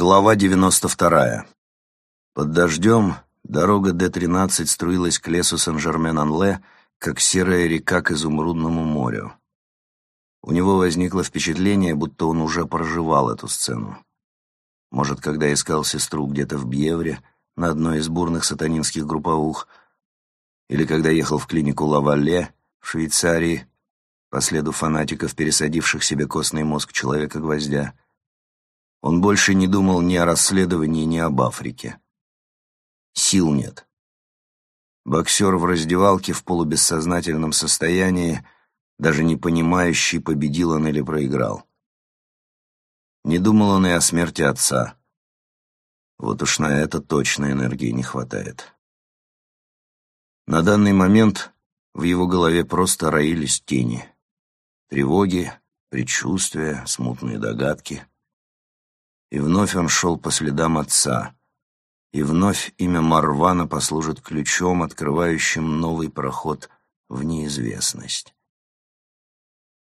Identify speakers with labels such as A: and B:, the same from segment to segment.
A: Глава 92. Под дождем дорога Д-13 струилась к лесу Сен-Жермен-Анле, как серая река к изумрудному морю. У него возникло впечатление, будто он уже проживал эту сцену. Может, когда искал сестру где-то в Бьевре, на одной из бурных сатанинских групповух, или когда ехал в клинику Лавале в Швейцарии, по следу фанатиков, пересадивших себе костный мозг человека-гвоздя, он больше не думал ни о расследовании, ни об Африке. Сил нет. Боксер в раздевалке в полубессознательном состоянии, даже не понимающий, победил он или проиграл. Не думал он и о смерти отца. Вот уж на это точно энергии не хватает. На данный момент в его голове просто роились тени. Тревоги, предчувствия, смутные догадки — и вновь он шел по следам отца. И вновь имя Марвана послужит ключом, открывающим новый проход в неизвестность.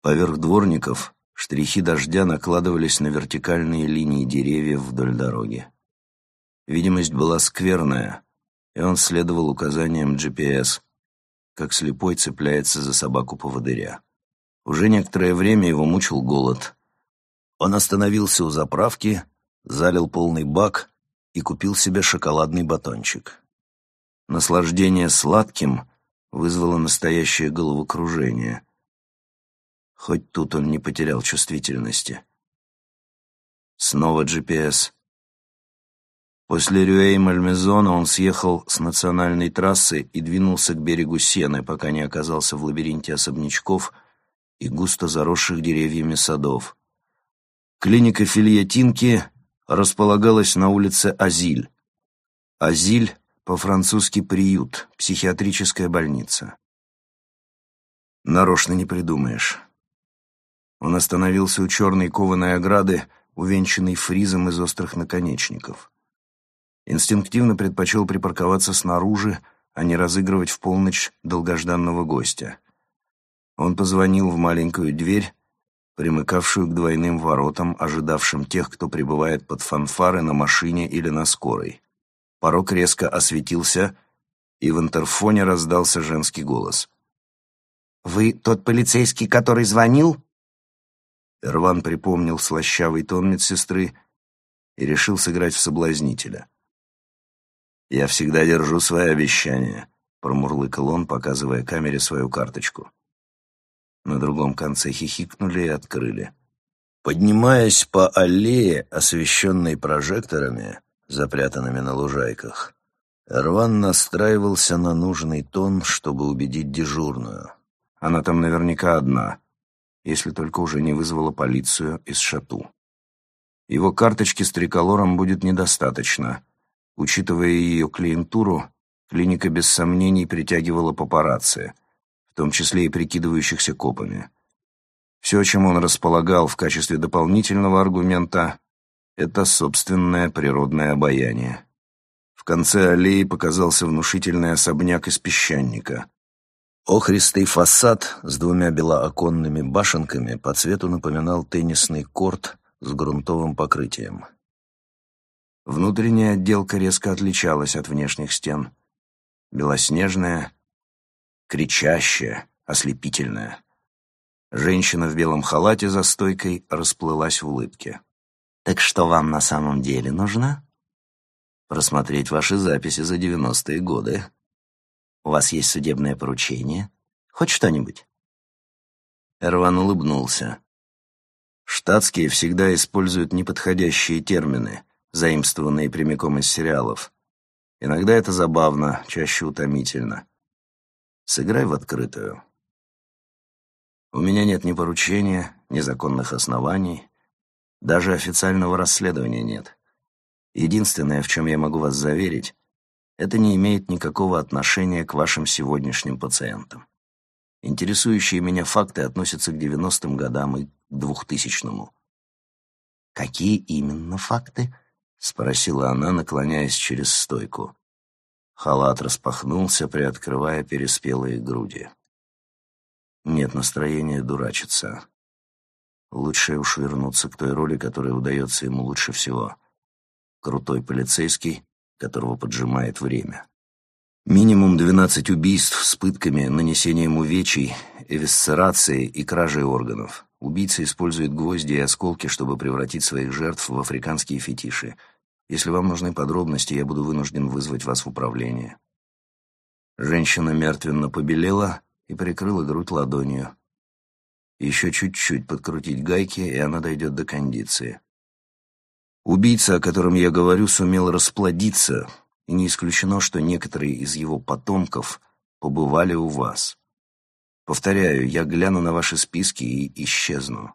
A: Поверх дворников штрихи дождя накладывались на вертикальные линии деревьев вдоль дороги. Видимость была скверная, и он следовал указаниям GPS, как слепой цепляется за собаку-поводыря. Уже некоторое время его мучил голод — он остановился у заправки, залил полный бак и купил себе шоколадный батончик. Наслаждение сладким вызвало настоящее головокружение. Хоть тут он не потерял чувствительности. Снова GPS. После Рюэй-Мальмезона он съехал с национальной трассы и двинулся к берегу Сены, пока не оказался в лабиринте особнячков и густо заросших деревьями садов. Клиника Фильятинки располагалась на улице Азиль. Азиль по-французски приют, психиатрическая больница. Нарочно не придумаешь. Он остановился у черной кованой ограды, увенчанной фризом из острых наконечников. Инстинктивно предпочел припарковаться снаружи, а не разыгрывать в полночь долгожданного гостя. Он позвонил в маленькую дверь, примыкавшую к двойным воротам, ожидавшим тех, кто прибывает под фанфары на машине или на скорой. Порог резко осветился, и в интерфоне раздался женский голос. «Вы тот полицейский, который звонил?» Эрван припомнил слащавый тон медсестры и решил сыграть в соблазнителя. «Я всегда держу свои обещания», — промурлыкал он, показывая камере свою карточку. На другом конце хихикнули и открыли. Поднимаясь по аллее, освещенной прожекторами, запрятанными на лужайках, Эрван настраивался на нужный тон, чтобы убедить дежурную. Она там наверняка одна, если только уже не вызвала полицию из шату. Его карточки с триколором будет недостаточно. Учитывая ее клиентуру, клиника без сомнений притягивала папарацци — в том числе и прикидывающихся копами. Все, чем он располагал в качестве дополнительного аргумента, это собственное природное обаяние. В конце аллеи показался внушительный особняк из песчаника. Охристый фасад с двумя белооконными башенками по цвету напоминал теннисный корт с грунтовым покрытием. Внутренняя отделка резко отличалась от внешних стен. Белоснежная, кричащая, ослепительная. Женщина в белом халате за стойкой расплылась в улыбке. «Так что вам на самом деле нужно?» «Просмотреть ваши записи за девяностые годы. У вас есть судебное поручение? Хоть что-нибудь?» Эрван улыбнулся. Штатские всегда используют неподходящие термины, заимствованные прямиком из сериалов. Иногда это забавно, чаще утомительно. Сыграй в открытую. У меня нет ни поручения, ни законных оснований, даже официального расследования нет. Единственное, в чем я могу вас заверить, это не имеет никакого отношения к вашим сегодняшним пациентам. Интересующие меня факты относятся к 90-м годам и к 2000-му. «Какие именно факты?» — спросила она, наклоняясь через стойку. Халат распахнулся, приоткрывая переспелые груди. Нет настроения дурачиться. Лучше уж вернуться к той роли, которая удается ему лучше всего крутой полицейский, которого поджимает время. Минимум 12 убийств с пытками, нанесением увечий, эвисцерацией и кражей органов. Убийца использует гвозди и осколки, чтобы превратить своих жертв в африканские фетиши. Если вам нужны подробности, я буду вынужден вызвать вас в управление. Женщина мертвенно побелела и прикрыла грудь ладонью. Еще чуть-чуть подкрутить гайки, и она дойдет до кондиции. Убийца, о котором я говорю, сумел расплодиться, и не исключено, что некоторые из его потомков побывали у вас. Повторяю, я гляну на ваши списки и исчезну.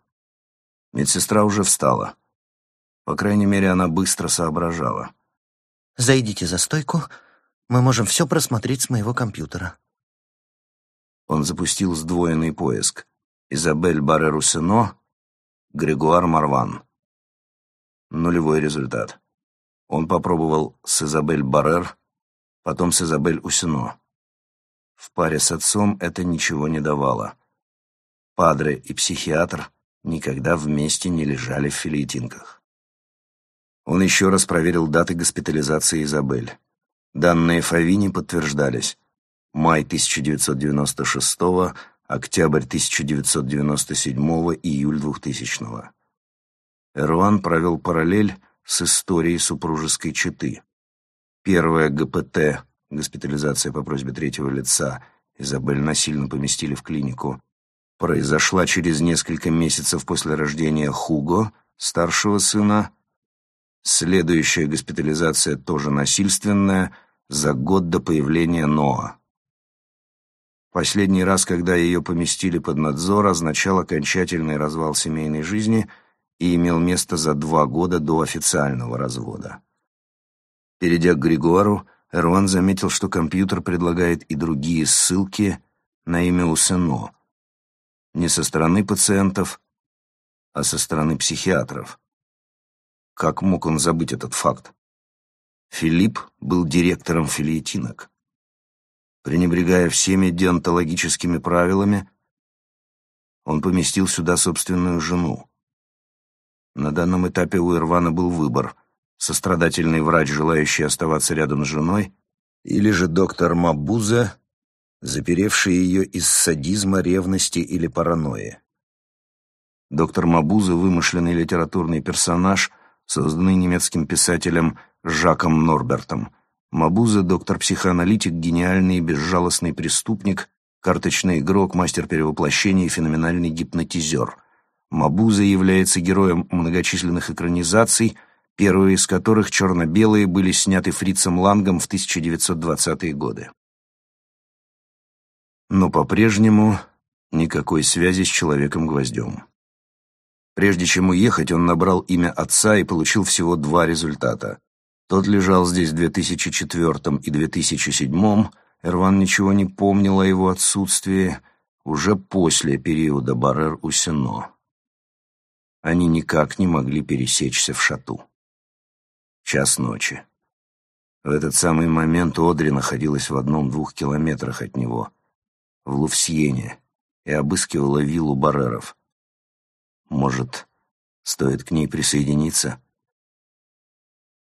A: Медсестра уже встала. По крайней мере, она быстро соображала.
B: «Зайдите за стойку, мы можем все просмотреть с моего компьютера».
A: Он запустил сдвоенный поиск. Изабель Барре-Руссено, Григуар Марван. Нулевой результат. Он попробовал с Изабель Баррер, потом с Изабель Усино. В паре с отцом это ничего не давало. Падре и психиатр никогда вместе не лежали в филитинках. Он еще раз проверил даты госпитализации Изабель. Данные Фавини подтверждались. Май 1996, октябрь 1997, июль 2000. Эрван провел параллель с историей супружеской четы. Первая ГПТ, госпитализация по просьбе третьего лица, Изабель насильно поместили в клинику, произошла через несколько месяцев после рождения Хуго, старшего сына. Следующая госпитализация тоже насильственная, за год до появления Ноа. Последний раз, когда ее поместили под надзор, означал окончательный развал семейной жизни – и имел место за два года до официального развода. Перейдя к Григуару, Эрван заметил, что компьютер предлагает и другие ссылки на имя Усено. Не со стороны пациентов, а со стороны психиатров. Как мог он забыть этот факт? Филипп был директором филиетинок. Пренебрегая всеми деонтологическими правилами, он поместил сюда собственную жену. На данном этапе у Ирвана был выбор — сострадательный врач, желающий оставаться рядом с женой, или же доктор Мабуза, заперевший ее из садизма, ревности или паранойи. Доктор Мабуза — вымышленный литературный персонаж, созданный немецким писателем Жаком Норбертом. Мабуза — доктор-психоаналитик, гениальный и безжалостный преступник, карточный игрок, мастер перевоплощения и феноменальный гипнотизер — Мабуза является героем многочисленных экранизаций, первые из которых черно-белые были сняты Фрицем Лангом в 1920-е годы. Но по-прежнему никакой связи с Человеком-гвоздем. Прежде чем уехать, он набрал имя отца и получил всего два результата. Тот лежал здесь в 2004 и 2007 Эрван ничего не помнил о его отсутствии уже после периода Баррер-Усино. Они никак не могли пересечься в шату. Час ночи. В этот самый момент Одри находилась в одном-двух километрах от него, в Лувсьене, и обыскивала виллу Барреров. Может, стоит к ней присоединиться?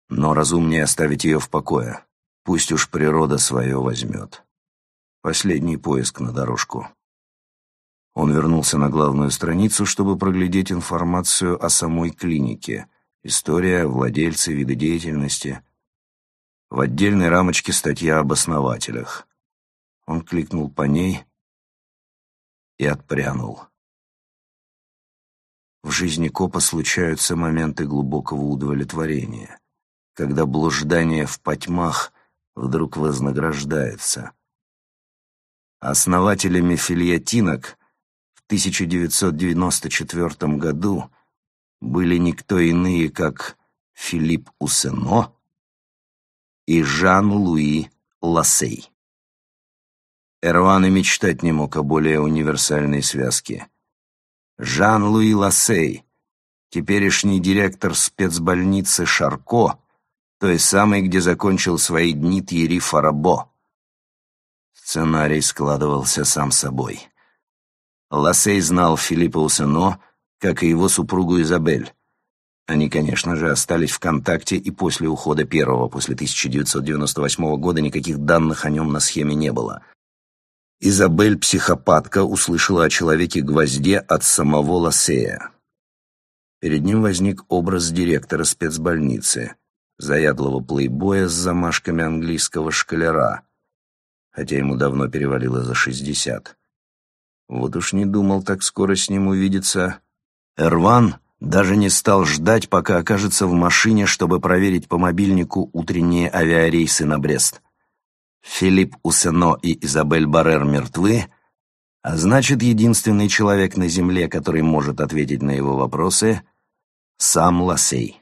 A: Но разумнее оставить ее в покое. Пусть уж природа свое возьмет. Последний поиск на дорожку. Он вернулся на главную страницу, чтобы проглядеть информацию о самой клинике, история, владельцы, виды деятельности. В отдельной рамочке статья об основателях. Он кликнул по ней и отпрянул. В жизни копа случаются моменты глубокого удовлетворения, когда блуждание в потьмах вдруг вознаграждается. Основателями фильятинок 1994 году были никто иные, как Филипп Усено и Жан-Луи Лассей. Эрван и мечтать не мог о более универсальной связке. Жан-Луи Лассей, теперешний директор спецбольницы Шарко, той самой, где закончил свои дни Тьерри Фарабо. Сценарий складывался сам собой. Лассей знал Филиппа Усено, как и его супругу Изабель. Они, конечно же, остались в контакте и после ухода первого, после 1998 года никаких данных о нем на схеме не было. Изабель, психопатка, услышала о человеке-гвозде от самого Лассея. Перед ним возник образ директора спецбольницы, заядлого плейбоя с замашками английского школяра, хотя ему давно перевалило за шестьдесят. Вот уж не думал так скоро с ним увидеться. Эрван даже не стал ждать, пока окажется в машине, чтобы проверить по мобильнику утренние авиарейсы на Брест. Филипп Усено и Изабель Баррер мертвы, а значит, единственный человек на Земле, который может ответить на его вопросы — сам Лассей.